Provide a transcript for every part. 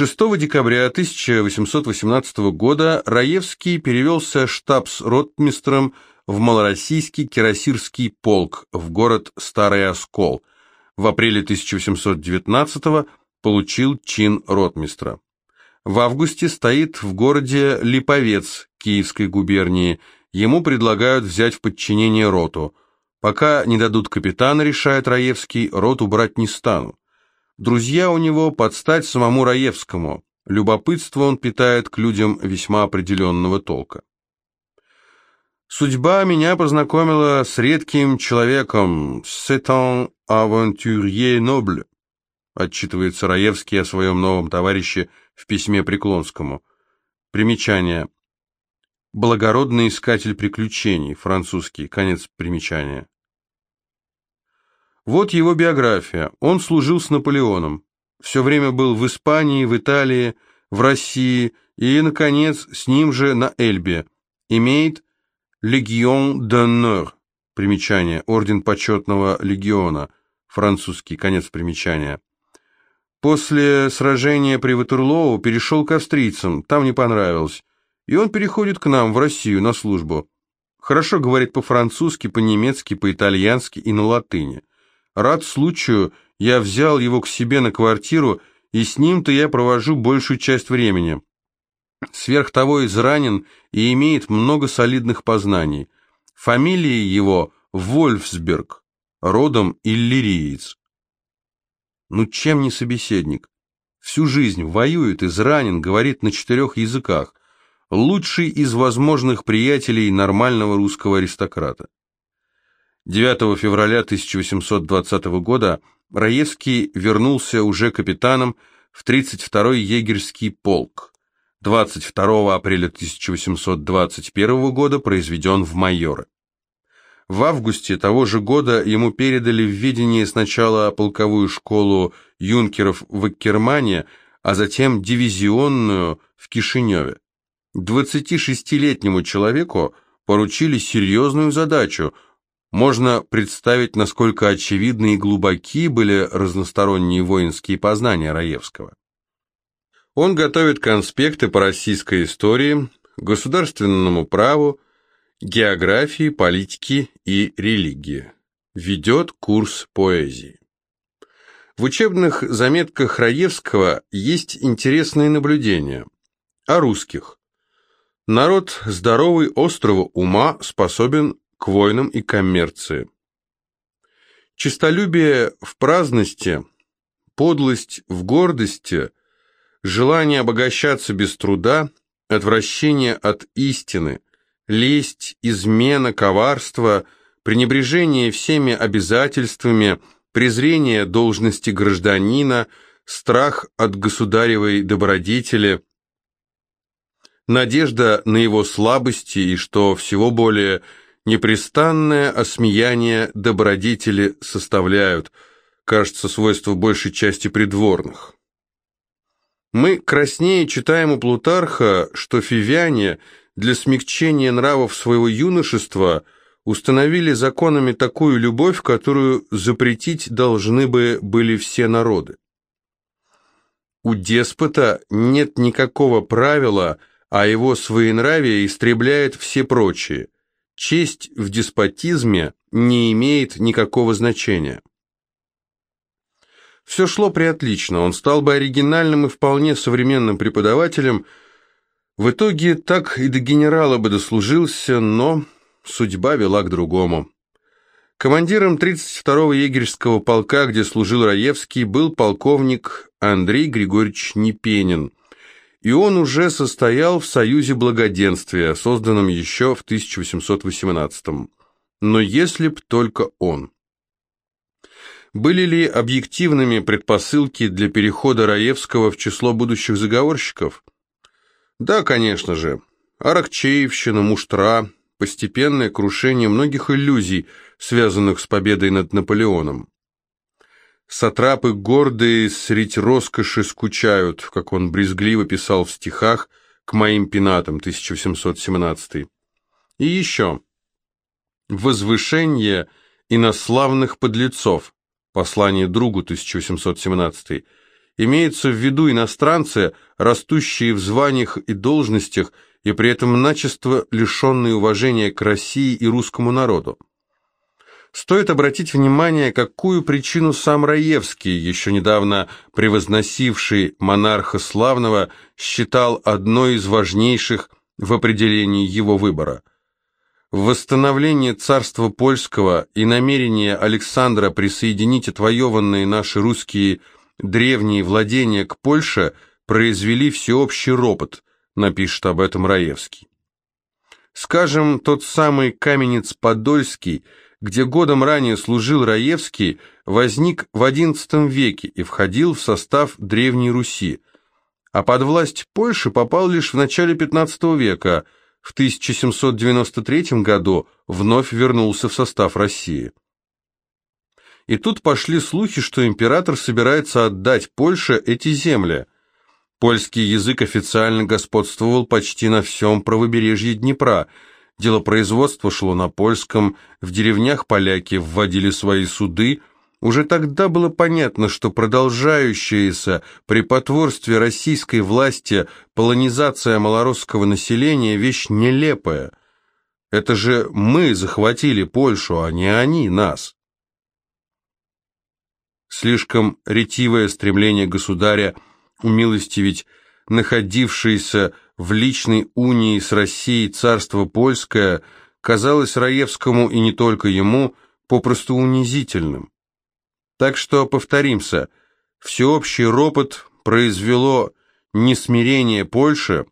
6 декабря 1818 года Раевский перевелся штабс-ротмистром в малороссийский кирасирский полк в город Старый Оскол. В апреле 1819 получил чин ротмистра. В августе стоит в городе Липовец Киевской губернии. Ему предлагают взять в подчинение роту. Пока не дадут капитана, решает Раевский, роту брать не стану. Друзья у него под стать самому Раевскому. Любопытство он питает к людям весьма определенного толка. Судьба меня познакомила с редким человеком, c'est un aventurier noble, отчитывается Раевский о своем новом товарище в письме Преклонскому. Примечание. Благородный искатель приключений, французский, конец примечания. Вот его биография. Он служил с Наполеоном. Все время был в Испании, в Италии, в России и, наконец, с ним же на Эльбе. Имеет «Легион d'honneur» примечание, орден почетного легиона, французский, конец примечания. После сражения при Ватерлоу перешел к австрийцам, там не понравилось, и он переходит к нам в Россию на службу. Хорошо говорит по-французски, по-немецки, по-итальянски и на латыни. Рад случаю, я взял его к себе на квартиру, и с ним-то я провожу большую часть времени. Сверх того изранен и имеет много солидных познаний. Фамилия его Вольфсберг, родом иллириец. Ну чем не собеседник? Всю жизнь воюет, изранен, говорит на четырех языках. Лучший из возможных приятелей нормального русского аристократа. 9 февраля 1820 года Раевский вернулся уже капитаном в 32-й егерский полк. 22 апреля 1821 года произведен в майоры. В августе того же года ему передали в видение сначала полковую школу юнкеров в Аккермане, а затем дивизионную в Кишиневе. 26-летнему человеку поручили серьезную задачу – можно представить, насколько очевидны и глубоки были разносторонние воинские познания Раевского. Он готовит конспекты по российской истории, государственному праву, географии, политике и религии. Ведет курс поэзии. В учебных заметках Раевского есть интересные наблюдения о русских. Народ здоровый, острого ума, способен к войнам и коммерции. Чистолюбие в праздности, подлость в гордости, желание обогащаться без труда, отвращение от истины, лесть, измена, коварство, пренебрежение всеми обязательствами, презрение должности гражданина, страх от государевой добродетели, надежда на его слабости и, что всего более – Непрестанное осмеяние добродетели составляют, кажется, свойства большей части придворных. Мы краснее читаем у Плутарха, что фивяне для смягчения нравов своего юношества установили законами такую любовь, которую запретить должны бы были все народы. У деспота нет никакого правила, а его своенравие истребляет все прочие – честь в деспотизме не имеет никакого значения. Все шло приотлично, он стал бы оригинальным и вполне современным преподавателем, в итоге так и до генерала бы дослужился, но судьба вела к другому. Командиром 32-го егерского полка, где служил Раевский, был полковник Андрей Григорьевич Непенин, и он уже состоял в Союзе Благоденствия, созданном еще в 1818 -м. Но если б только он. Были ли объективными предпосылки для перехода Раевского в число будущих заговорщиков? Да, конечно же. Аракчеевщина, муштра, постепенное крушение многих иллюзий, связанных с победой над Наполеоном. Сатрапы гордые средь роскоши скучают, как он брезгливо писал в стихах к моим пенатам 1717. И еще. Возвышение инославных подлецов. Послание другу 1817. Имеются в виду иностранцы, растущие в званиях и должностях, и при этом начисто лишенные уважения к России и русскому народу. Стоит обратить внимание, какую причину сам Раевский, еще недавно превозносивший монарха славного, считал одной из важнейших в определении его выбора. Восстановление царства польского и намерение Александра присоединить отвоеванные наши русские древние владения к Польше произвели всеобщий ропот, напишет об этом Раевский. Скажем, тот самый Каменец-Подольский – где годом ранее служил Раевский, возник в XI веке и входил в состав Древней Руси, а под власть Польши попал лишь в начале XV века, в 1793 году вновь вернулся в состав России. И тут пошли слухи, что император собирается отдать Польше эти земли. Польский язык официально господствовал почти на всем правобережье Днепра – Делопроизводство шло на польском, в деревнях поляки вводили свои суды. Уже тогда было понятно, что продолжающаяся при потворстве российской власти полонизация малоросского населения – вещь нелепая. Это же мы захватили Польшу, а не они нас. Слишком ретивое стремление государя умилостивить находившийся в личной унии с Россией царство польское казалось Раевскому и не только ему попросту унизительным. Так что, повторимся, всеобщий ропот произвело не смирение Польши,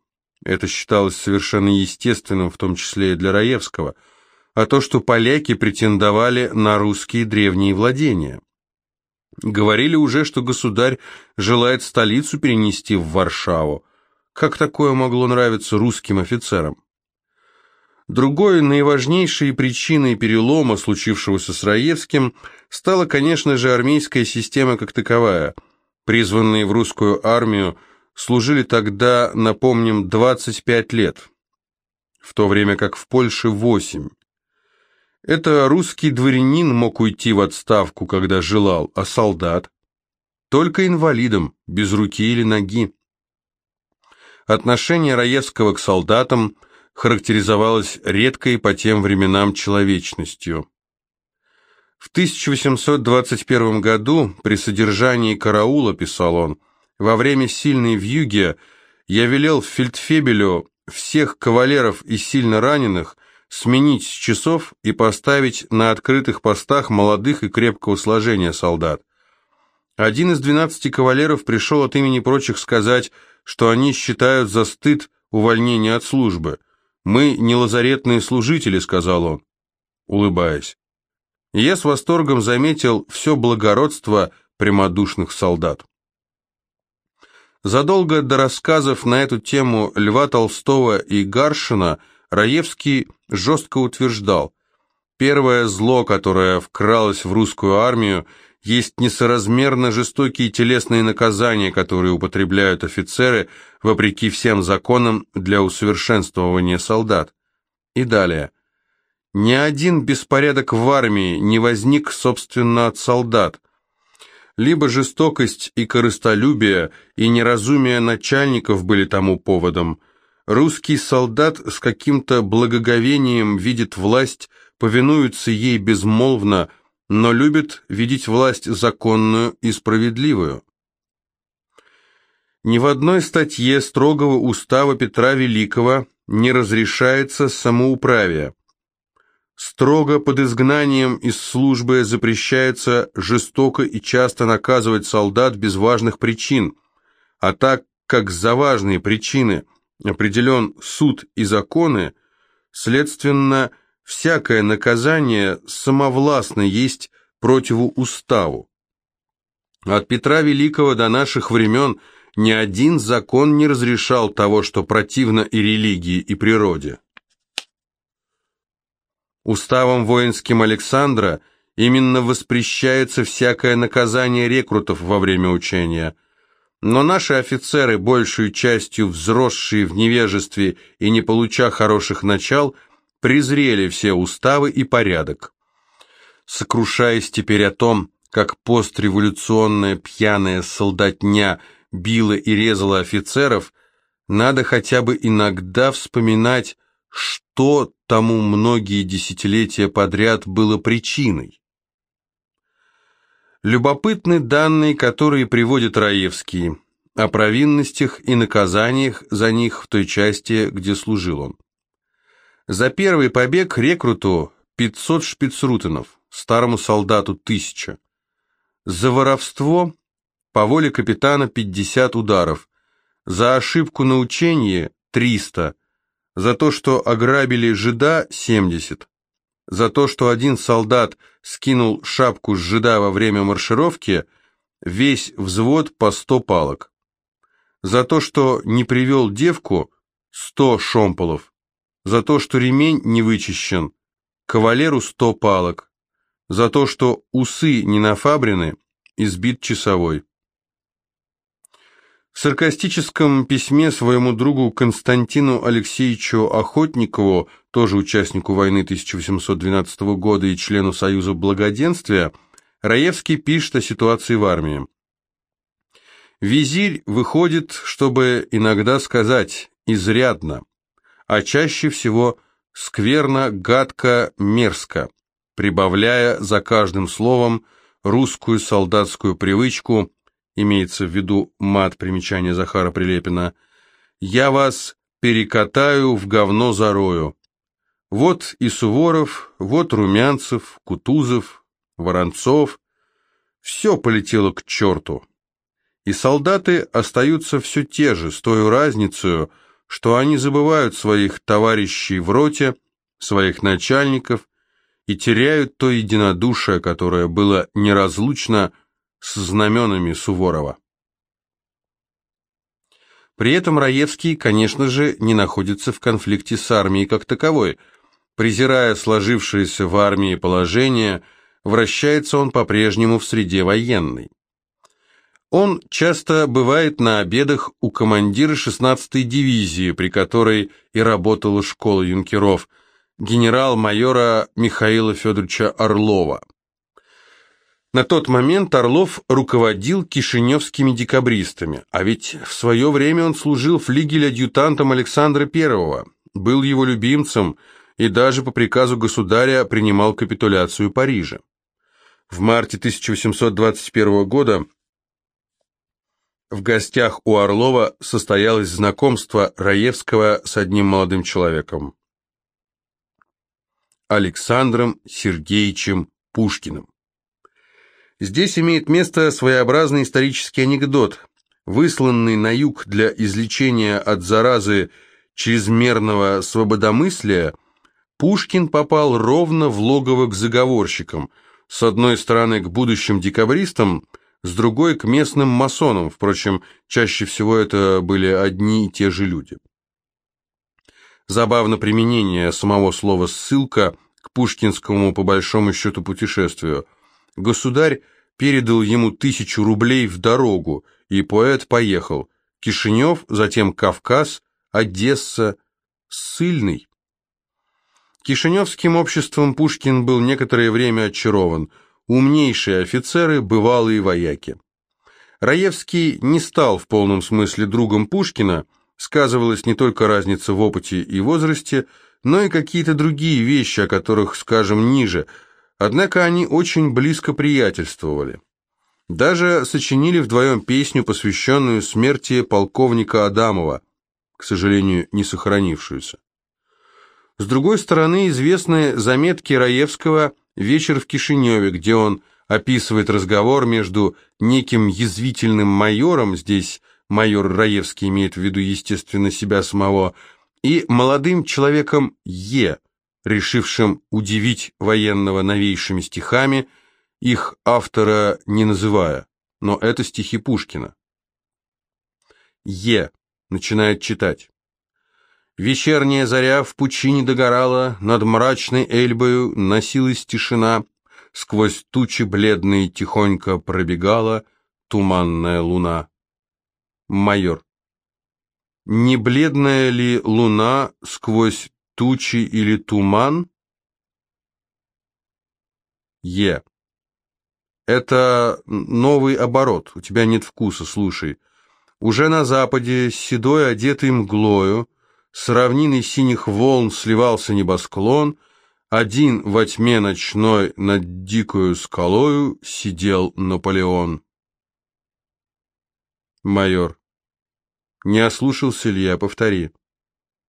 это считалось совершенно естественным, в том числе и для Раевского, а то, что поляки претендовали на русские древние владения. Говорили уже, что государь желает столицу перенести в Варшаву, как такое могло нравиться русским офицерам? Другой, наиважнейшей причиной перелома, случившегося с Раевским, стала, конечно же, армейская система как таковая. Призванные в русскую армию служили тогда, напомним, 25 лет, в то время как в Польше 8. Это русский дворянин мог уйти в отставку, когда желал, а солдат? Только инвалидом, без руки или ноги. Отношение Раевского к солдатам характеризовалось редкой по тем временам человечностью. В 1821 году при содержании караула, писал он, во время сильной вьюги я велел фельдфебелю всех кавалеров и сильно раненых сменить с часов и поставить на открытых постах молодых и крепкого сложения солдат. Один из двенадцати кавалеров пришел от имени прочих сказать что они считают за стыд увольнения от службы. «Мы не лазаретные служители», — сказал он, улыбаясь. И я с восторгом заметил все благородство прямодушных солдат. Задолго до рассказов на эту тему Льва Толстого и Гаршина Раевский жестко утверждал, первое зло, которое вкралось в русскую армию – есть несоразмерно жестокие телесные наказания, которые употребляют офицеры, вопреки всем законам для усовершенствования солдат. И далее. Ни один беспорядок в армии не возник, собственно, от солдат. Либо жестокость и корыстолюбие, и неразумие начальников были тому поводом. Русский солдат с каким-то благоговением видит власть, повинуется ей безмолвно, но любит видеть власть законную и справедливую. Ни в одной статье строгого устава Петра Великого не разрешается самоуправие. Строго под изгнанием из службы запрещается жестоко и часто наказывать солдат без важных причин, а так как за важные причины определен суд и законы, следственно, всякое наказание самовластно есть противу уставу. От Петра Великого до наших времен ни один закон не разрешал того, что противно и религии, и природе. Уставом воинским Александра именно воспрещается всякое наказание рекрутов во время учения. Но наши офицеры, большей частью взросшие в невежестве и не получа хороших начал, презрели все уставы и порядок. Сокрушаясь теперь о том, как постреволюционная пьяная солдатня била и резала офицеров, надо хотя бы иногда вспоминать, что тому многие десятилетия подряд было причиной. Любопытны данные, которые приводит Раевский, о провинностях и наказаниях за них в той части, где служил он. За первый побег рекруту 500 шпицрутенов, старому солдату 1000. За воровство по воле капитана 50 ударов, за ошибку на учении 300, за то, что ограбили жида 70, за то, что один солдат скинул шапку с жида во время маршировки, весь взвод по 100 палок. За то, что не привел девку, 100 шомполов. За то, что ремень не вычищен, кавалеру 100 палок. За то, что усы не нафабрены, избит часовой. В саркастическом письме своему другу Константину Алексеевичу Охотникову, тоже участнику войны 1812 года и члену Союза Благоденствия, Раевский пишет о ситуации в армии. «Визирь выходит, чтобы иногда сказать «изрядно», а чаще всего «скверно, гадко, мерзко», прибавляя за каждым словом русскую солдатскую привычку – имеется в виду мат примечания Захара Прилепина, «Я вас перекатаю в говно зарою». Вот и Суворов, вот Румянцев, Кутузов, Воронцов. Все полетело к черту. И солдаты остаются все те же, с той разницей, что они забывают своих товарищей в роте, своих начальников и теряют то единодушие, которое было неразлучно с знаменами Суворова. При этом Раевский, конечно же, не находится в конфликте с армией как таковой. Презирая сложившееся в армии положение, вращается он по-прежнему в среде военной. Он часто бывает на обедах у командира 16-й дивизии, при которой и работала школа юнкеров, генерал-майора Михаила Федоровича Орлова. На тот момент Орлов руководил кишиневскими декабристами, а ведь в свое время он служил флигель-адъютантом Александра I, был его любимцем и даже по приказу государя принимал капитуляцию Парижа. В марте 1821 года в гостях у Орлова состоялось знакомство Раевского с одним молодым человеком. Александром Сергеевичем Пушкиным. Здесь имеет место своеобразный исторический анекдот. Высланный на юг для излечения от заразы чрезмерного свободомыслия, Пушкин попал ровно в логово к заговорщикам, с одной стороны к будущим декабристам, с другой к местным масонам, впрочем, чаще всего это были одни и те же люди. Забавно применение самого слова «ссылка» к пушкинскому, по большому счету, путешествию – Государь передал ему тысячу рублей в дорогу, и поэт поехал. Кишинев, затем Кавказ, Одесса, Ссыльный. Кишиневским обществом Пушкин был некоторое время очарован. Умнейшие офицеры, бывалые вояки. Раевский не стал в полном смысле другом Пушкина, сказывалась не только разница в опыте и возрасте, но и какие-то другие вещи, о которых скажем ниже – Однако они очень близко приятельствовали. Даже сочинили вдвоем песню, посвященную смерти полковника Адамова, к сожалению, не сохранившуюся. С другой стороны, известны заметки Раевского «Вечер в Кишиневе», где он описывает разговор между неким язвительным майором, здесь майор Раевский имеет в виду, естественно, себя самого, и молодым человеком Е, решившим удивить военного новейшими стихами, их автора не называя, но это стихи Пушкина. Е. начинает читать. Вечерняя заря в пучине догорала, над мрачной Эльбою носилась тишина, сквозь тучи бледные тихонько пробегала туманная луна. Майор. Не бледная ли луна сквозь тучи или туман? Е. Это новый оборот, у тебя нет вкуса, слушай. Уже на западе, седой одетый мглою, с равниной синих волн сливался небосклон, один во тьме ночной над дикою скалою сидел Наполеон. Майор. Не ослушался ли я? Повтори.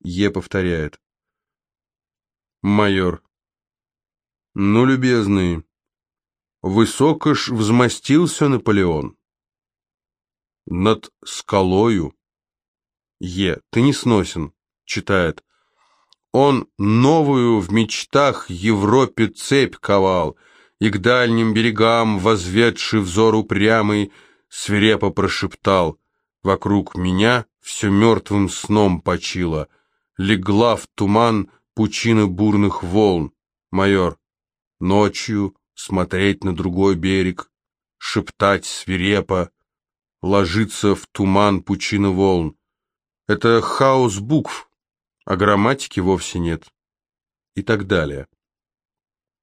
Е повторяет. Майор. Ну, любезный, высоко ж взмостился Наполеон. Над скалою. Е. Ты не сносен. Читает. Он новую в мечтах Европе цепь ковал, И к дальним берегам, возведший взор упрямый, Свирепо прошептал, Вокруг меня все мертвым сном почило, Легла в туман пучина бурных волн. Майор, ночью смотреть на другой берег, Шептать свирепо, ложиться в туман пучины волн. Это хаос букв, а грамматики вовсе нет. И так далее.